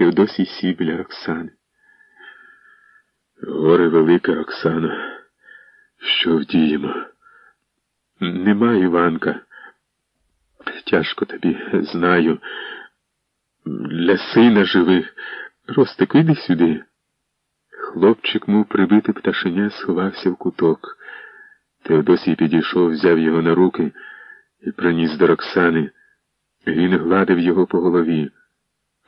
Теодосій сів біля Роксани. Горе велике, Роксано, що вдіємо? Нема Іванка. Тяжко тобі, знаю. Для сина живи. Ростик, іди сюди. Хлопчик, мов прибити пташеня, сховався в куток. Теодосій підійшов, взяв його на руки і приніс до Роксани. Він гладив його по голові.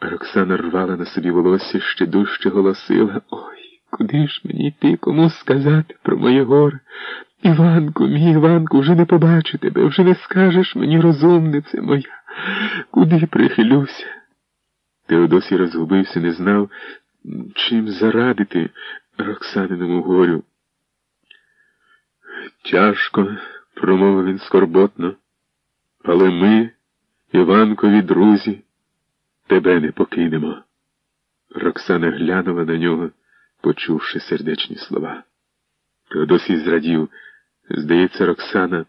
Роксана рвала на собі волосся, ще дужче голосила. Ой, куди ж мені йти, кому сказати про моє горе? Іванку, мій Іванку, вже не побачу тебе, вже не скажеш мені розумнице моя. Куди прихилюся? Теодосій розгубився, не знав, чим зарадити Роксаниному горю. Тяжко, промовив він скорботно, але ми, Іванкові, друзі, тебе не покинемо. Роксана глянула на нього, почувши сердечні слова. Теодосій зрадів, здається, Роксана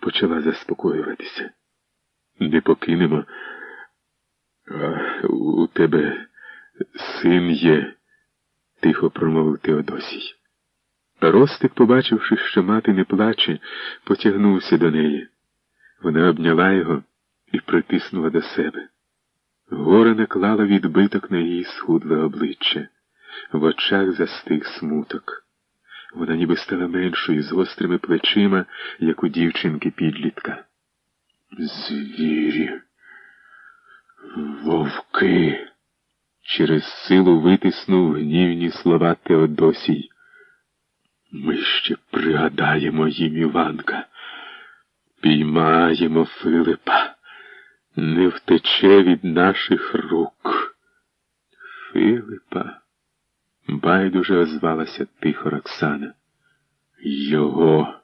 почала заспокоюватися. Не покинемо. А у тебе син є, тихо промовив Теодосій. Ростик, побачивши, що мати не плаче, потягнувся до неї. Вона обняла його і притиснула до себе. Горе наклала відбиток на її схудле обличчя, в очах застиг смуток. Вона ніби стала меншою, з гострими плечима, як у дівчинки підлітка. Звірі, вовки, через силу витиснув гнівні слова Теодосій. Ми ще пригадаємо їм Іванка, піймаємо Филипа, не втече від наших рук. Филипа, байдуже озвалася тихо Роксана. Його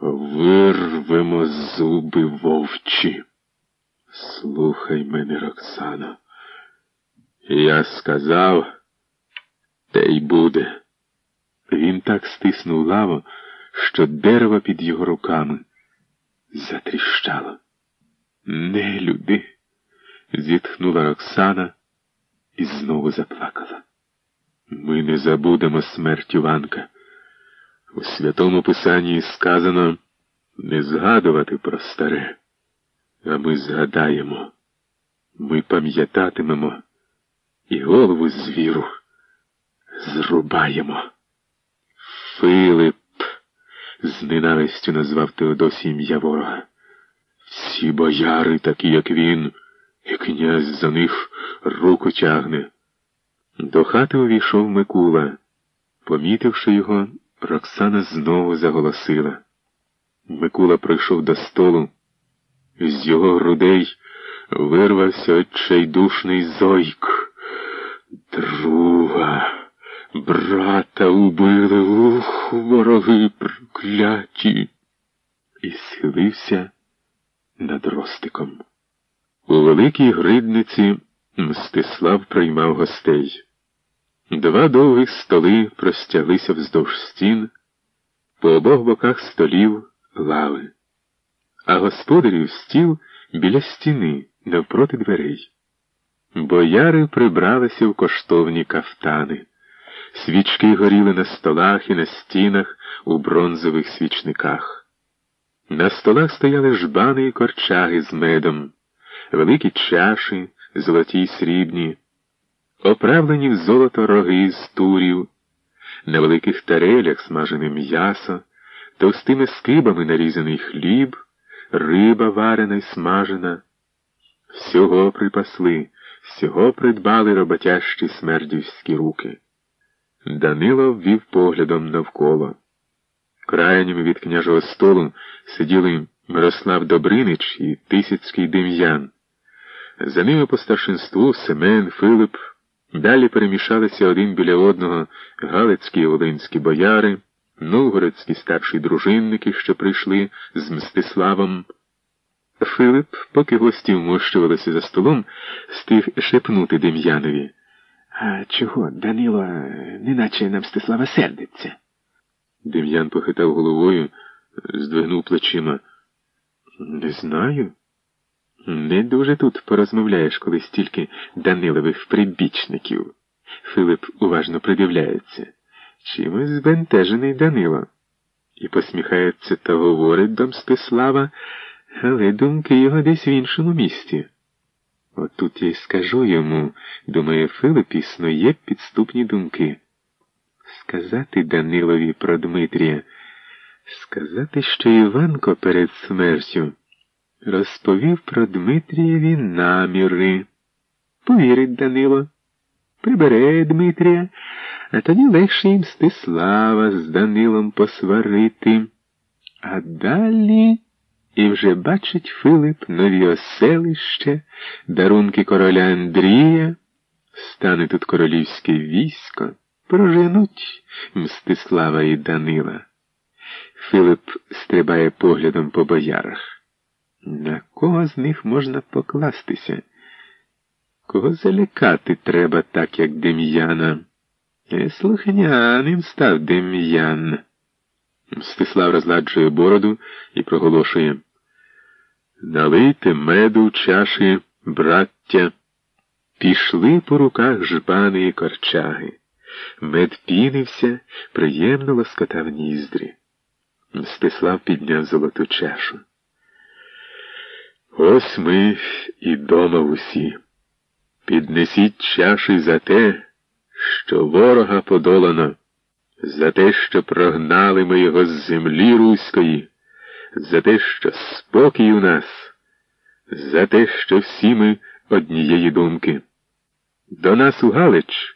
вирвемо зуби вовчі. Слухай мене, Роксано. Я сказав, те й буде. Він так стиснув лаву, що дерево під його руками затріщало. Не люди, зітхнула Роксана і знову заплакала. Ми не забудемо смерть Іванка. У святому Писанні сказано не згадувати про старе, а ми згадаємо, ми пам'ятатимемо і голову звіру зрубаємо. Филип, з ненавистю назвав Теодосій ім'я ворога. Всі бояри, такі, як він, і князь за них руку тягне. До хати увійшов Микула. Помітивши його, Роксана знову заголосила. Микула прийшов до столу. З його грудей вирвався отчайдушний зойк. Друга. Брата убили, ух, вороги прокляті, і схилився над ростиком. У великій гридниці Мстислав приймав гостей. Два довгих столи простяглися вздовж стін, по обох боках столів лави, а господарів стіл біля стіни навпроти дверей. Бояри прибралися в коштовні кафтани. Свічки горіли на столах і на стінах у бронзових свічниках. На столах стояли жбани і корчаги з медом, великі чаші, золоті й срібні, оправлені в золото роги з турів, на великих тарелях смажене м'ясо, товстими скибами нарізаний хліб, риба варена й смажена. Всього припасли, всього придбали роботящі смердівські руки. Данило ввів поглядом навколо. Крайніми від княжого столу сиділи Мирослав Добринич і Тисяцький Дем'ян. За ними по старшинству Семен, Филип. Далі перемішалися один біля одного Галицькі і Волинські бояри, новгородські старші дружинники, що прийшли з Мстиславом. Филип, поки гості вмощувалися за столом, стиг шепнути Дем'янові. А чого Данило неначе на Мстислава сердиться? Дем'ян похитав головою, здвигнув плечима. Не знаю. Не дуже тут порозмовляєш, коли стільки Данилових прибічників. Филип уважно придивляється. Чимось збентежений Данило. І посміхається та говорить до Мстислава, але думки його десь в іншому місці. Отут я й скажу йому, думає Филип, існує підступні думки. Сказати Данилові про Дмитрія, сказати, що Іванко перед смертю розповів про Дмитрієві наміри. Повірить Данило, прибере Дмитрія, а тоді легше їм Стислава з Данилом посварити. А далі і вже бачить Филип нові оселище, дарунки короля Андрія, стане тут королівське військо, проженуть Мстислава і Данила. Филип стрибає поглядом по боярах. На кого з них можна покластися? Кого залякати треба так, як Дем'яна? Слухняним став Дем'ян. Мстислав розладжує бороду і проголошує. Налийте меду чаші, браття. Пішли по руках жбани і корчаги. Мед пінився, приємно лоскотав ніздрі. Мстислав підняв золоту чашу. Ось ми і дома усі. Піднесіть чаші за те, що ворога подолано, за те, що прогнали ми його з землі руської, за те, що спокій у нас, за те, що всі ми однієї думки. До нас у Галич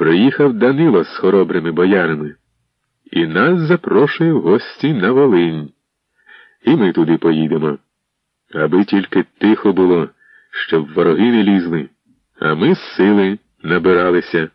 приїхав Данило з хоробрими боярами, і нас запрошує в гості на Волинь. І ми туди поїдемо, аби тільки тихо було, щоб вороги не лізли, а ми з сили набиралися.